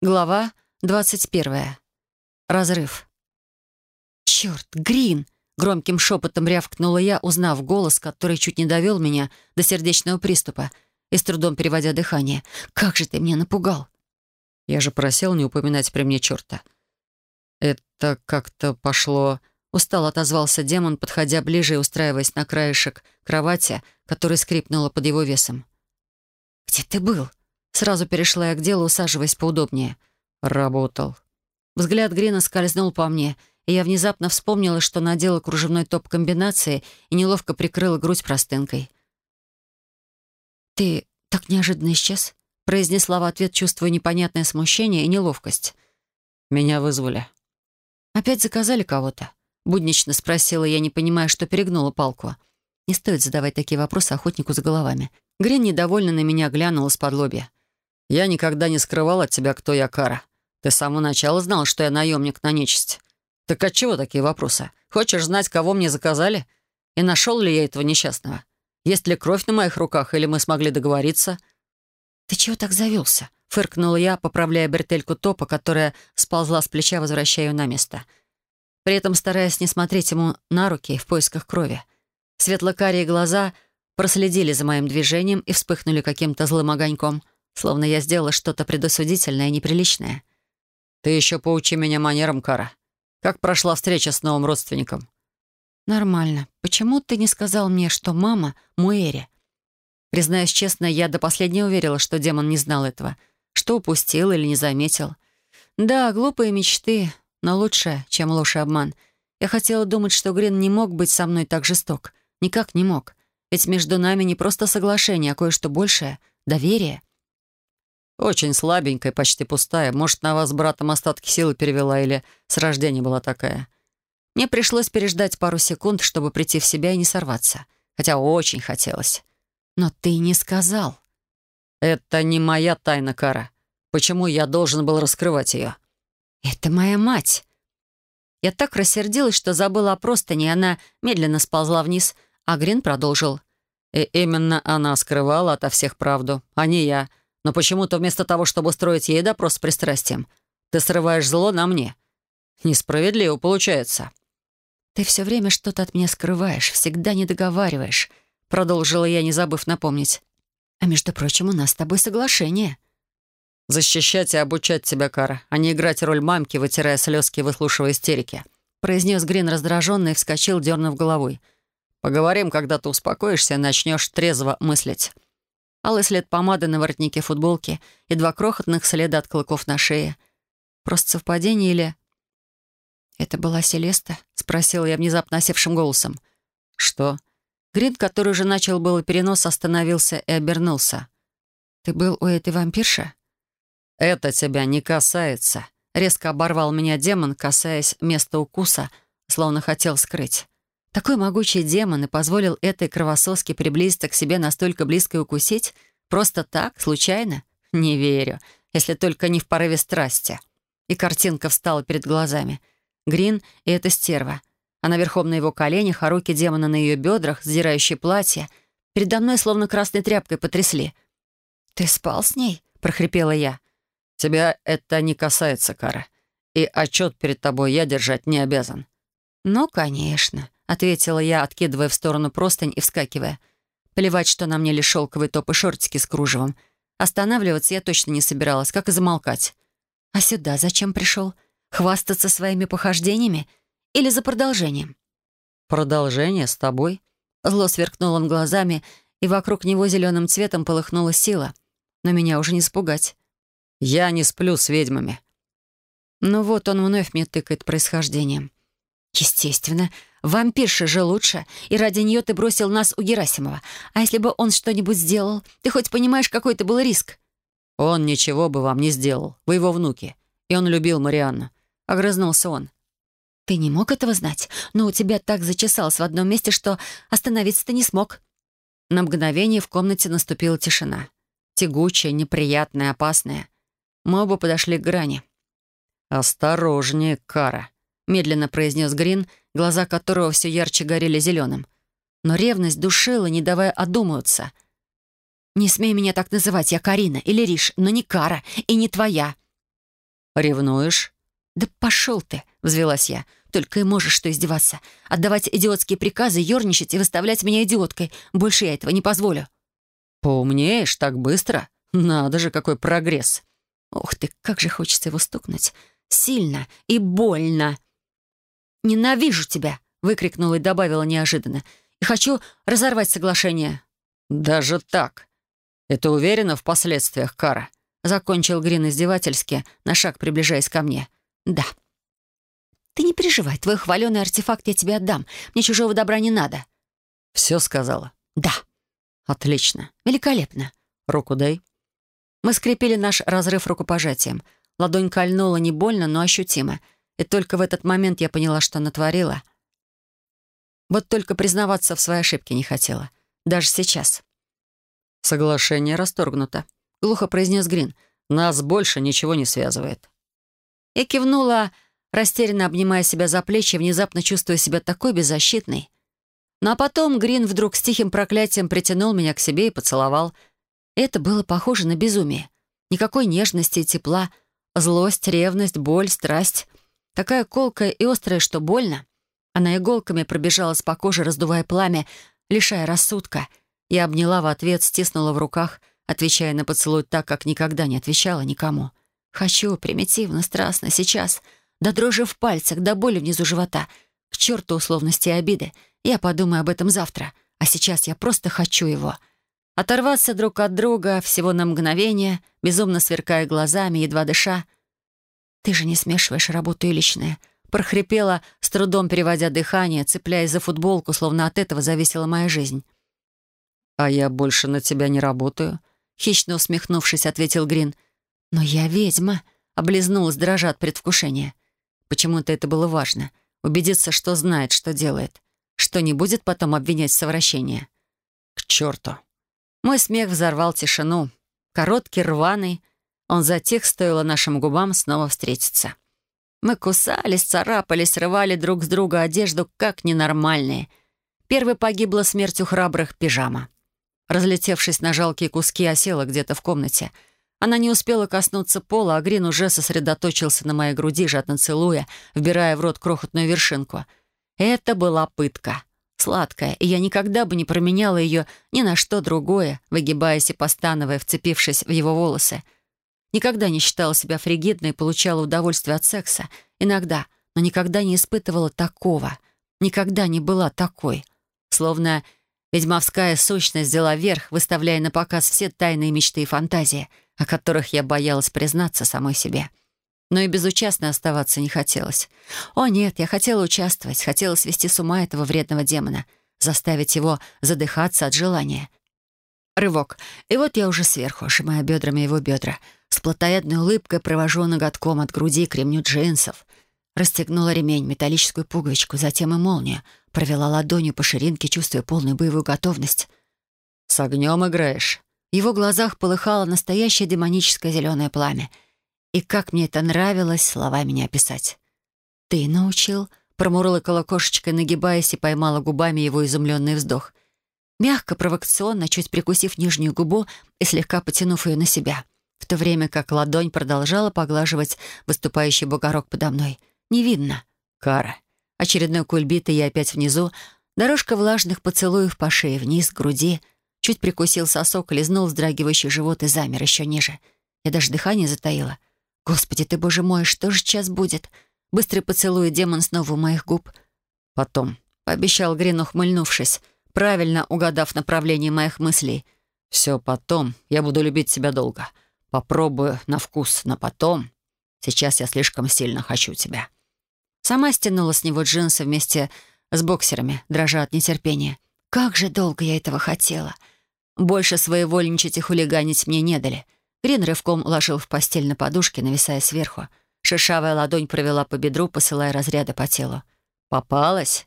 Глава двадцать первая. Разрыв. «Черт, Грин!» — громким шепотом рявкнула я, узнав голос, который чуть не довел меня до сердечного приступа и с трудом переводя дыхание. «Как же ты меня напугал!» Я же просил не упоминать при мне черта. «Это как-то пошло...» Устал отозвался демон, подходя ближе и устраиваясь на краешек кровати, которая скрипнула под его весом. «Где ты был?» Сразу перешла я к делу, усаживаясь поудобнее. «Работал». Взгляд Грина скользнул по мне, и я внезапно вспомнила, что надела кружевной топ комбинации и неловко прикрыла грудь простынкой. «Ты так неожиданно исчез?» произнесла в ответ, чувствуя непонятное смущение и неловкость. «Меня вызвали». «Опять заказали кого-то?» Буднично спросила я, не понимая, что перегнула палку. Не стоит задавать такие вопросы охотнику за головами. Грин недовольно на меня глянул из-под лобья. «Я никогда не скрывал от тебя, кто я, Кара. Ты с самого начала знал, что я наемник на нечисть. Так отчего такие вопросы? Хочешь знать, кого мне заказали? И нашел ли я этого несчастного? Есть ли кровь на моих руках, или мы смогли договориться?» «Ты чего так завелся?» — фыркнула я, поправляя бретельку топа, которая сползла с плеча, возвращая ее на место. При этом стараясь не смотреть ему на руки в поисках крови. Светло-карие глаза проследили за моим движением и вспыхнули каким-то злым огоньком — словно я сделала что-то предосудительное и неприличное. «Ты еще поучи меня манерам, Кара. Как прошла встреча с новым родственником?» «Нормально. Почему ты не сказал мне, что мама — Муэри?» Признаюсь честно, я до последнего верила, что демон не знал этого, что упустил или не заметил. Да, глупые мечты, но лучше, чем ложь и обман. Я хотела думать, что Грин не мог быть со мной так жесток. Никак не мог. Ведь между нами не просто соглашение, а кое-что большее — доверие. Очень слабенькая, почти пустая. Может, на вас братом остатки силы перевела или с рождения была такая. Мне пришлось переждать пару секунд, чтобы прийти в себя и не сорваться. Хотя очень хотелось. Но ты не сказал. Это не моя тайна, Кара. Почему я должен был раскрывать ее? Это моя мать. Я так рассердилась, что забыла о простыне, и она медленно сползла вниз, а Грин продолжил. И именно она скрывала ото всех правду, а не я. Но почему-то вместо того, чтобы устроить ей допрос с пристрастием, ты срываешь зло на мне. Несправедливо получается». «Ты все время что-то от меня скрываешь, всегда не договариваешь», продолжила я, не забыв напомнить. «А между прочим, у нас с тобой соглашение». «Защищать и обучать тебя, Кара, а не играть роль мамки, вытирая слезки и выслушивая истерики», произнес Грин раздраженно и вскочил, дернув головой. «Поговорим, когда ты успокоишься и начнешь трезво мыслить». Алый след помады на воротнике футболки и два крохотных следа от клыков на шее. Просто совпадение или... «Это была Селеста?» — спросила я внезапно осевшим голосом. «Что?» Грин, который уже начал было перенос, остановился и обернулся. «Ты был у этой вампирши?» «Это тебя не касается», — резко оборвал меня демон, касаясь места укуса, словно хотел скрыть. Такой могучий демон и позволил этой кровососке приблизиться к себе настолько близко и укусить? Просто так, случайно? Не верю, если только не в порыве страсти. И картинка встала перед глазами. Грин и эта стерва. Она верхом на его коленях, а руки демона на ее бедрах, сдирающие платье. Передо мной словно красной тряпкой потрясли. «Ты спал с ней?» — прохрипела я. «Тебя это не касается, Кара. И отчет перед тобой я держать не обязан». «Ну, конечно» ответила я, откидывая в сторону простынь и вскакивая. Плевать, что на мне лишь шелковые топы шортики с кружевом. Останавливаться я точно не собиралась, как и замолкать. А сюда зачем пришел? Хвастаться своими похождениями? Или за продолжением? «Продолжение с тобой?» Зло сверкнул он глазами, и вокруг него зеленым цветом полыхнула сила. Но меня уже не испугать. «Я не сплю с ведьмами». Ну вот он вновь мне тыкает происхождением. Естественно, вампирша же лучше, и ради нее ты бросил нас у Герасимова. А если бы он что-нибудь сделал, ты хоть понимаешь, какой это был риск? Он ничего бы вам не сделал. Вы его внуки. И он любил Марианну. Огрызнулся он. Ты не мог этого знать, но у тебя так зачесалось в одном месте, что остановиться ты не смог. На мгновение в комнате наступила тишина. Тягучая, неприятная, опасная. Мы оба подошли к грани. «Осторожнее, Кара», медленно произнес Грин, глаза которого все ярче горели зеленым. Но ревность душила, не давая одумываться. «Не смей меня так называть, я Карина или Риш, но не Кара и не твоя». «Ревнуешь?» «Да пошел ты!» — взвелась я. «Только и можешь что издеваться. Отдавать идиотские приказы, ерничать и выставлять меня идиоткой. Больше я этого не позволю». «Поумнеешь так быстро? Надо же, какой прогресс!» «Ух ты, как же хочется его стукнуть! Сильно и больно!» «Ненавижу тебя!» — выкрикнула и добавила неожиданно. «И хочу разорвать соглашение». «Даже так? Это уверенно в последствиях, Кара?» Закончил Грин издевательски, на шаг приближаясь ко мне. «Да». «Ты не переживай, твой хваленый артефакт я тебе отдам. Мне чужого добра не надо». «Все сказала?» «Да». «Отлично». «Великолепно». «Руку дай». Мы скрепили наш разрыв рукопожатием. Ладонь кольнула не больно, но ощутимо. И только в этот момент я поняла, что натворила. Вот только признаваться в своей ошибке не хотела. Даже сейчас. «Соглашение расторгнуто», — глухо произнес Грин. «Нас больше ничего не связывает». Я кивнула, растерянно обнимая себя за плечи, внезапно чувствуя себя такой беззащитной. Ну а потом Грин вдруг с тихим проклятием притянул меня к себе и поцеловал. Это было похоже на безумие. Никакой нежности и тепла. Злость, ревность, боль, страсть. Такая колкая и острая, что больно. Она иголками пробежалась по коже, раздувая пламя, лишая рассудка. Я обняла в ответ, стиснула в руках, отвечая на поцелуй так, как никогда не отвечала никому. Хочу, примитивно, страстно, сейчас. До дрожи в пальцах, до боли внизу живота. К черту условности и обиды. Я подумаю об этом завтра. А сейчас я просто хочу его. Оторваться друг от друга всего на мгновение, безумно сверкая глазами, едва дыша. «Ты же не смешиваешь работу и личное», прохрипела, с трудом переводя дыхание, цепляясь за футболку, словно от этого зависела моя жизнь. «А я больше на тебя не работаю», — хищно усмехнувшись, ответил Грин. «Но я ведьма», — облизнулась, дрожа от предвкушения. Почему-то это было важно. Убедиться, что знает, что делает. Что не будет потом обвинять в совращении. «К черту!» Мой смех взорвал тишину. Короткий, рваный. Он затих, стоило нашим губам снова встретиться. Мы кусались, царапались, рвали друг с друга одежду, как ненормальные. Первой погибла смертью храбрых пижама. Разлетевшись на жалкие куски, осела где-то в комнате. Она не успела коснуться пола, а Грин уже сосредоточился на моей груди, жадно целуя, вбирая в рот крохотную вершинку. Это была пытка. Сладкая, и я никогда бы не променяла ее ни на что другое, выгибаясь и постановая, вцепившись в его волосы — Никогда не считала себя фригидной получала удовольствие от секса. Иногда, но никогда не испытывала такого. Никогда не была такой. Словно ведьмовская сущность взяла верх, выставляя на показ все тайные мечты и фантазии, о которых я боялась признаться самой себе. Но и безучастно оставаться не хотелось. О нет, я хотела участвовать, хотела свести с ума этого вредного демона, заставить его задыхаться от желания. Рывок. И вот я уже сверху, сжимая бедрами его бедра — с плотоядной улыбкой провожу ноготком от груди к ремню джинсов. Расстегнула ремень, металлическую пуговичку, затем и молнию. Провела ладонью по ширинке, чувствуя полную боевую готовность. «С огнем играешь?» В его глазах полыхало настоящее демоническое зеленое пламя. И как мне это нравилось, словами не описать. «Ты научил?» — промурлыкала кошечкой, нагибаясь и поймала губами его изумленный вздох. Мягко, провокационно, чуть прикусив нижнюю губу и слегка потянув ее на себя — то время как ладонь продолжала поглаживать выступающий бугорок подо мной. «Не видно. Кара». Очередной кульбит, и я опять внизу. Дорожка влажных поцелуев по шее вниз, к груди. Чуть прикусил сосок, лизнул вздрагивающий живот и замер еще ниже. Я даже дыхание затаила. «Господи ты, боже мой, что же сейчас будет?» Быстрый поцелуй, демон снова у моих губ. «Потом», — пообещал Грин, ухмыльнувшись, правильно угадав направление моих мыслей. «Все потом. Я буду любить тебя долго. Попробую на вкус, но потом. Сейчас я слишком сильно хочу тебя». Сама стянула с него джинсы вместе с боксерами, дрожа от нетерпения. Как же долго я этого хотела. Больше своевольничать и хулиганить мне не дали. Грин рывком уложил в постель на подушке, нависая сверху. Шершавая ладонь провела по бедру, посылая разряды по телу. «Попалась?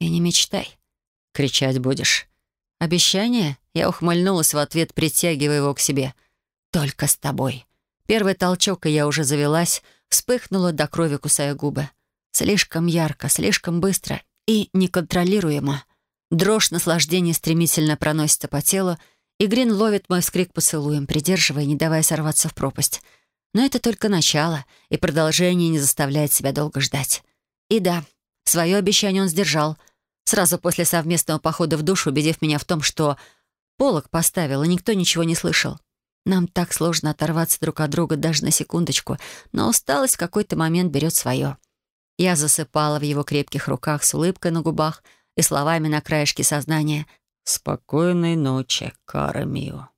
И не мечтай. Кричать будешь». «Обещание?» Я ухмыльнулась в ответ, притягивая его к себе — только с тобой. Первый толчок, и я уже завелась, вспыхнула до крови, кусая губы. Слишком ярко, слишком быстро и неконтролируемо. Дрожь наслаждения стремительно проносится по телу, и Грин ловит мой вскрик поцелуем, придерживая, не давая сорваться в пропасть. Но это только начало, и продолжение не заставляет себя долго ждать. И да, свое обещание он сдержал. Сразу после совместного похода в душ, убедив меня в том, что полок поставил, и никто ничего не слышал. Нам так сложно оторваться друг от друга даже на секундочку, но усталость в какой-то момент берет свое. Я засыпала в его крепких руках с улыбкой на губах и словами на краешке сознания «Спокойной ночи, Кара Мио».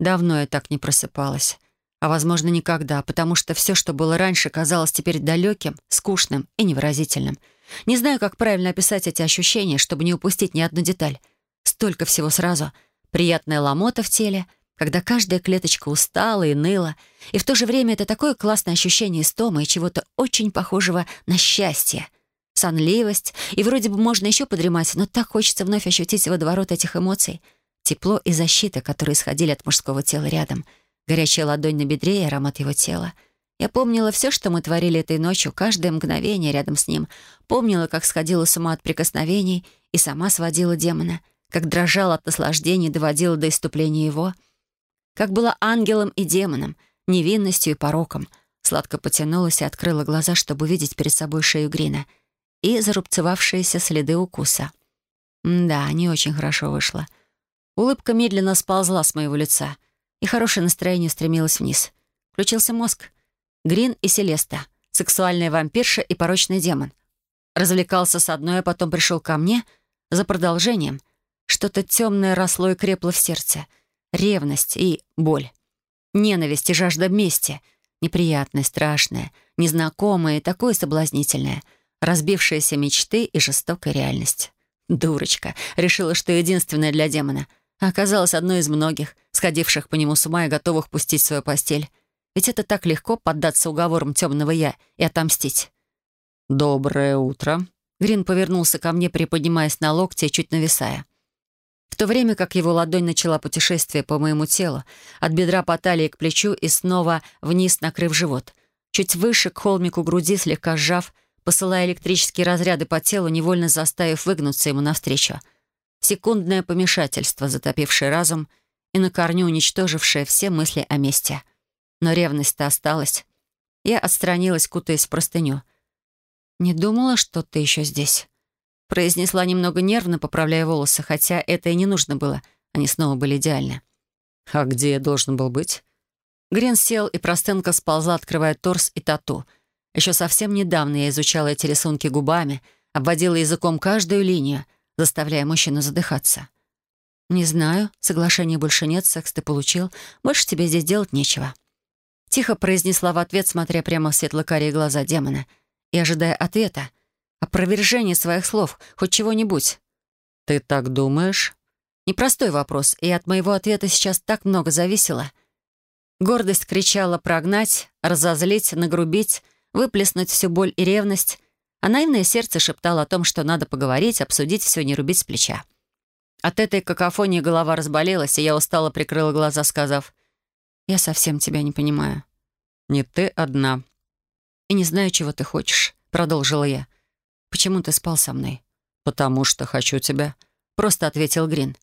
Давно я так не просыпалась. А, возможно, никогда, потому что все, что было раньше, казалось теперь далеким, скучным и невыразительным. Не знаю, как правильно описать эти ощущения, чтобы не упустить ни одну деталь. Столько всего сразу. Приятная ломота в теле — когда каждая клеточка устала и ныла, и в то же время это такое классное ощущение истомы и чего-то очень похожего на счастье. Сонливость, и вроде бы можно еще подремать, но так хочется вновь ощутить водоворот этих эмоций. Тепло и защита, которые исходили от мужского тела рядом. Горячая ладонь на бедре и аромат его тела. Я помнила все, что мы творили этой ночью, каждое мгновение рядом с ним. Помнила, как сходила с ума от прикосновений и сама сводила демона, как дрожала от наслаждения и доводила до иступления его — как была ангелом и демоном, невинностью и пороком. Сладко потянулась и открыла глаза, чтобы увидеть перед собой шею Грина и зарубцевавшиеся следы укуса. да, не очень хорошо вышло. Улыбка медленно сползла с моего лица, и хорошее настроение стремилось вниз. Включился мозг. Грин и Селеста, сексуальная вампирша и порочный демон. Развлекался с одной, а потом пришел ко мне за продолжением. Что-то темное росло и крепло в сердце — ревность и боль. Ненависть и жажда мести. Неприятное, страшное, незнакомое и такое соблазнительное. Разбившиеся мечты и жестокая реальность. Дурочка. Решила, что единственная для демона. Оказалась одной из многих, сходивших по нему с ума и готовых пустить свою постель. Ведь это так легко поддаться уговорам темного «я» и отомстить. «Доброе утро». Грин повернулся ко мне, приподнимаясь на локте и чуть нависая. В то время как его ладонь начала путешествие по моему телу, от бедра по талии к плечу и снова вниз, накрыв живот. Чуть выше, к холмику груди, слегка сжав, посылая электрические разряды по телу, невольно заставив выгнуться ему навстречу. Секундное помешательство, затопившее разум и на корню уничтожившее все мысли о мести. Но ревность-то осталась. Я отстранилась, кутаясь в простыню. «Не думала, что ты еще здесь» произнесла немного нервно, поправляя волосы, хотя это и не нужно было. Они снова были идеальны. «А где я должен был быть?» Грин сел, и простынка сползла, открывая торс и тату. Еще совсем недавно я изучала эти рисунки губами, обводила языком каждую линию, заставляя мужчину задыхаться. «Не знаю, соглашения больше нет, секс ты получил. Больше тебе здесь делать нечего». Тихо произнесла в ответ, смотря прямо в светло-карие глаза демона и ожидая ответа — опровержение своих слов, хоть чего-нибудь. «Ты так думаешь?» Непростой вопрос, и от моего ответа сейчас так много зависело. Гордость кричала прогнать, разозлить, нагрубить, выплеснуть всю боль и ревность, а наивное сердце шептало о том, что надо поговорить, обсудить все, не рубить с плеча. От этой какофонии голова разболелась, и я устало прикрыла глаза, сказав, «Я совсем тебя не понимаю». «Не ты одна». «И не знаю, чего ты хочешь», — продолжила я. «Почему ты спал со мной?» «Потому что хочу тебя», — просто ответил Грин.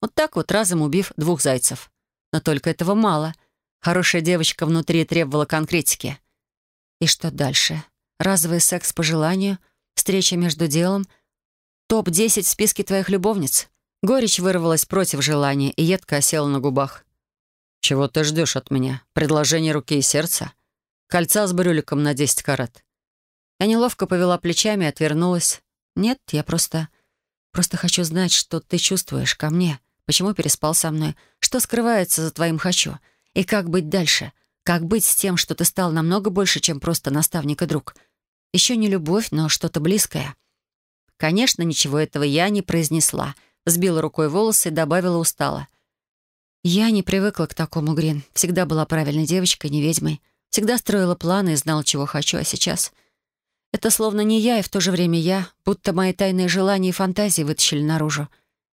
Вот так вот, разом убив двух зайцев. Но только этого мало. Хорошая девочка внутри требовала конкретики. И что дальше? Разовый секс по желанию? Встреча между делом? Топ-10 в списке твоих любовниц? Горечь вырвалась против желания и едко осела на губах. «Чего ты ждешь от меня? Предложение руки и сердца? Кольца с брюликом на 10 карат? Я неловко повела плечами и отвернулась. «Нет, я просто... Просто хочу знать, что ты чувствуешь ко мне. Почему переспал со мной? Что скрывается за твоим «хочу»? И как быть дальше? Как быть с тем, что ты стал намного больше, чем просто наставник и друг? Еще не любовь, но что-то близкое». Конечно, ничего этого я не произнесла. Сбила рукой волосы и добавила устало. «Я не привыкла к такому, Грин. Всегда была правильной девочкой, не ведьмой. Всегда строила планы и знала, чего хочу, а сейчас...» Это словно не я, и в то же время я, будто мои тайные желания и фантазии вытащили наружу.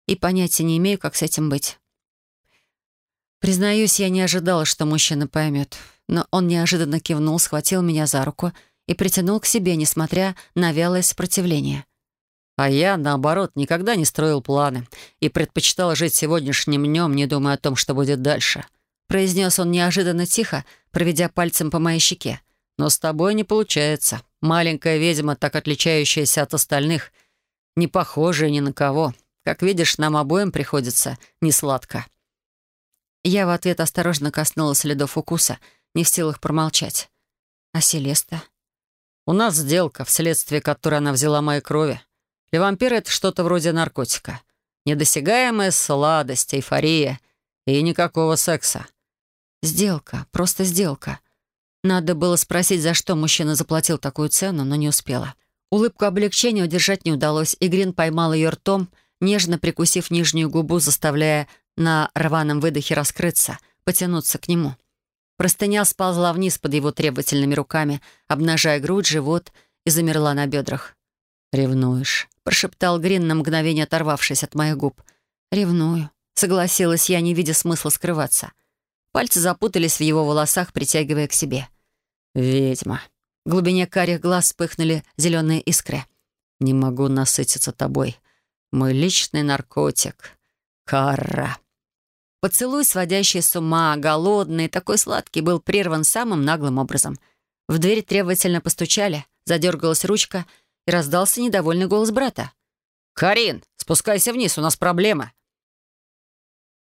И понятия не имею, как с этим быть. Признаюсь, я не ожидала, что мужчина поймет. Но он неожиданно кивнул, схватил меня за руку и притянул к себе, несмотря на вялое сопротивление. А я, наоборот, никогда не строил планы и предпочитал жить сегодняшним днем, не думая о том, что будет дальше. Произнес он неожиданно тихо, проведя пальцем по моей щеке. «Но с тобой не получается. Маленькая ведьма, так отличающаяся от остальных, не похожая ни на кого. Как видишь, нам обоим приходится несладко». Я в ответ осторожно коснулась следов укуса, не в силах промолчать. «А Селеста?» «У нас сделка, вследствие которой она взяла мои крови. Для вампира это что-то вроде наркотика. Недосягаемая сладость, эйфория и никакого секса». «Сделка, просто сделка». Надо было спросить, за что мужчина заплатил такую цену, но не успела. Улыбку облегчения удержать не удалось, и Грин поймал ее ртом, нежно прикусив нижнюю губу, заставляя на рваном выдохе раскрыться, потянуться к нему. Простыня сползла вниз под его требовательными руками, обнажая грудь, живот и замерла на бедрах. «Ревнуешь», — прошептал Грин на мгновение, оторвавшись от моих губ. «Ревную», — согласилась я, не видя смысла скрываться. Пальцы запутались в его волосах, притягивая к себе. «Ведьма». В глубине карих глаз вспыхнули зеленые искры. «Не могу насытиться тобой. Мой личный наркотик. Кара». Поцелуй, сводящий с ума, голодный, такой сладкий, был прерван самым наглым образом. В дверь требовательно постучали, задергалась ручка, и раздался недовольный голос брата. «Карин, спускайся вниз, у нас проблема».